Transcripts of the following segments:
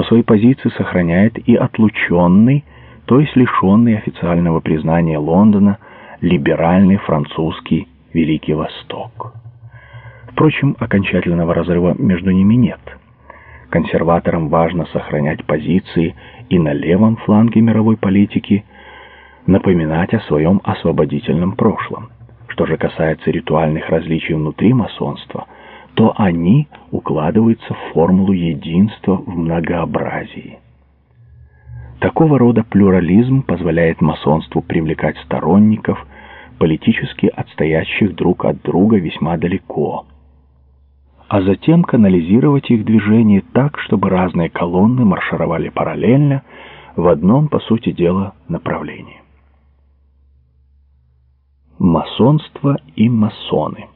но свои позиции сохраняет и отлученный, то есть лишенный официального признания Лондона, либеральный французский Великий Восток. Впрочем, окончательного разрыва между ними нет. Консерваторам важно сохранять позиции и на левом фланге мировой политики, напоминать о своем освободительном прошлом. Что же касается ритуальных различий внутри масонства, то они укладываются в формулу единства в многообразии. Такого рода плюрализм позволяет масонству привлекать сторонников, политически отстоящих друг от друга весьма далеко, а затем канализировать их движение так, чтобы разные колонны маршировали параллельно в одном, по сути дела, направлении масонство и масоны.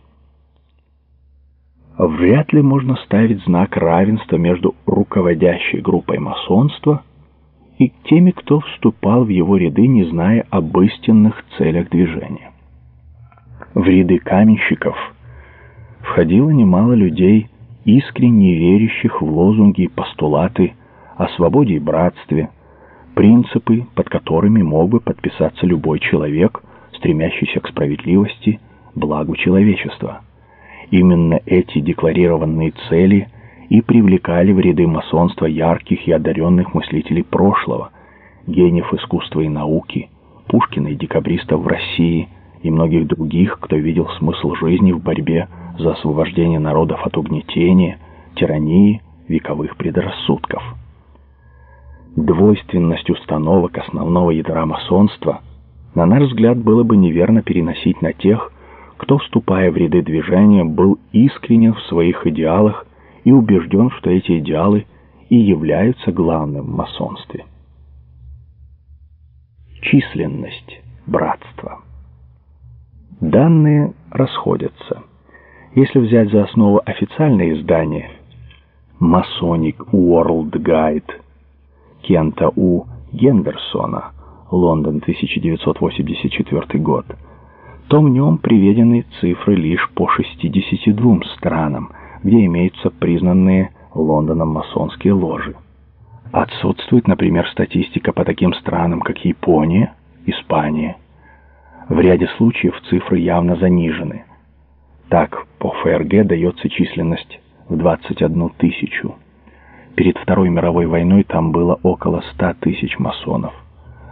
Вряд ли можно ставить знак равенства между руководящей группой масонства и теми, кто вступал в его ряды, не зная об истинных целях движения. В ряды каменщиков входило немало людей, искренне верящих в лозунги и постулаты о свободе и братстве, принципы, под которыми мог бы подписаться любой человек – стремящийся к справедливости, благу человечества. Именно эти декларированные цели и привлекали в ряды масонства ярких и одаренных мыслителей прошлого, гениев искусства и науки, Пушкина и декабристов в России и многих других, кто видел смысл жизни в борьбе за освобождение народов от угнетения, тирании, вековых предрассудков. Двойственность установок основного ядра масонства – на наш взгляд, было бы неверно переносить на тех, кто, вступая в ряды движения, был искренен в своих идеалах и убежден, что эти идеалы и являются главным в масонстве. Численность братства. Данные расходятся. Если взять за основу официальное издание Masonic World Guide Кента У. Гендерсона Лондон, 1984 год, то в нем приведены цифры лишь по 62 странам, где имеются признанные Лондоном масонские ложи. Отсутствует, например, статистика по таким странам, как Япония, Испания. В ряде случаев цифры явно занижены. Так, по ФРГ дается численность в 21 тысячу. Перед Второй мировой войной там было около 100 тысяч масонов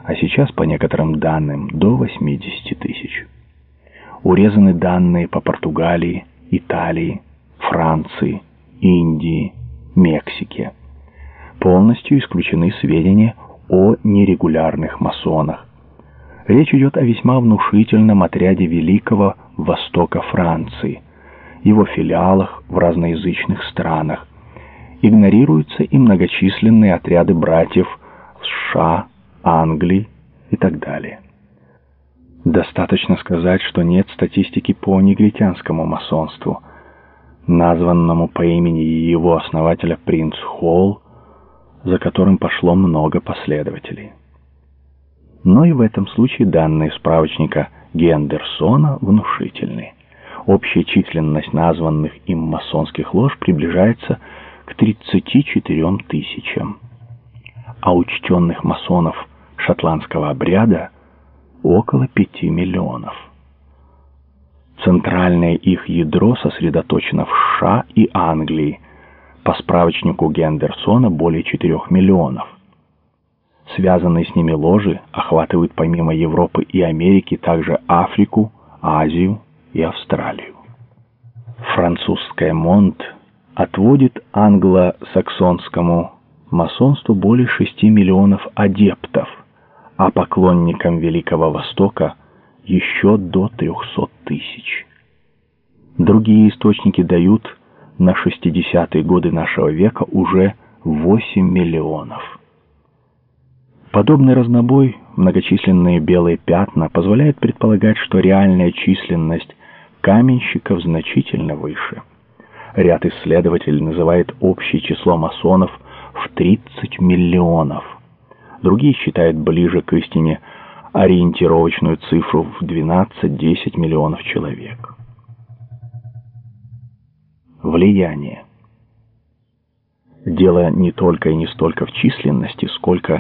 а сейчас, по некоторым данным, до 80 тысяч. Урезаны данные по Португалии, Италии, Франции, Индии, Мексике. Полностью исключены сведения о нерегулярных масонах. Речь идет о весьма внушительном отряде Великого Востока Франции, его филиалах в разноязычных странах. Игнорируются и многочисленные отряды братьев в США, Англии и так далее. Достаточно сказать, что нет статистики по негритянскому масонству, названному по имени его основателя принц Холл, за которым пошло много последователей. Но и в этом случае данные справочника Гендерсона внушительны. Общая численность названных им масонских лож приближается к 34 тысячам, а учтенных масонов – шотландского обряда около 5 миллионов. Центральное их ядро сосредоточено в США и Англии, по справочнику Гендерсона более 4 миллионов. Связанные с ними ложи охватывают помимо Европы и Америки также Африку, Азию и Австралию. Французская Монт отводит англо-саксонскому масонству более 6 миллионов адептов – а поклонникам Великого Востока еще до 300 тысяч. Другие источники дают на 60-е годы нашего века уже 8 миллионов. Подобный разнобой, многочисленные белые пятна, позволяет предполагать, что реальная численность каменщиков значительно выше. Ряд исследователей называет общее число масонов в 30 миллионов другие считают ближе к истине ориентировочную цифру в 12-10 миллионов человек. Влияние. Дело не только и не столько в численности, сколько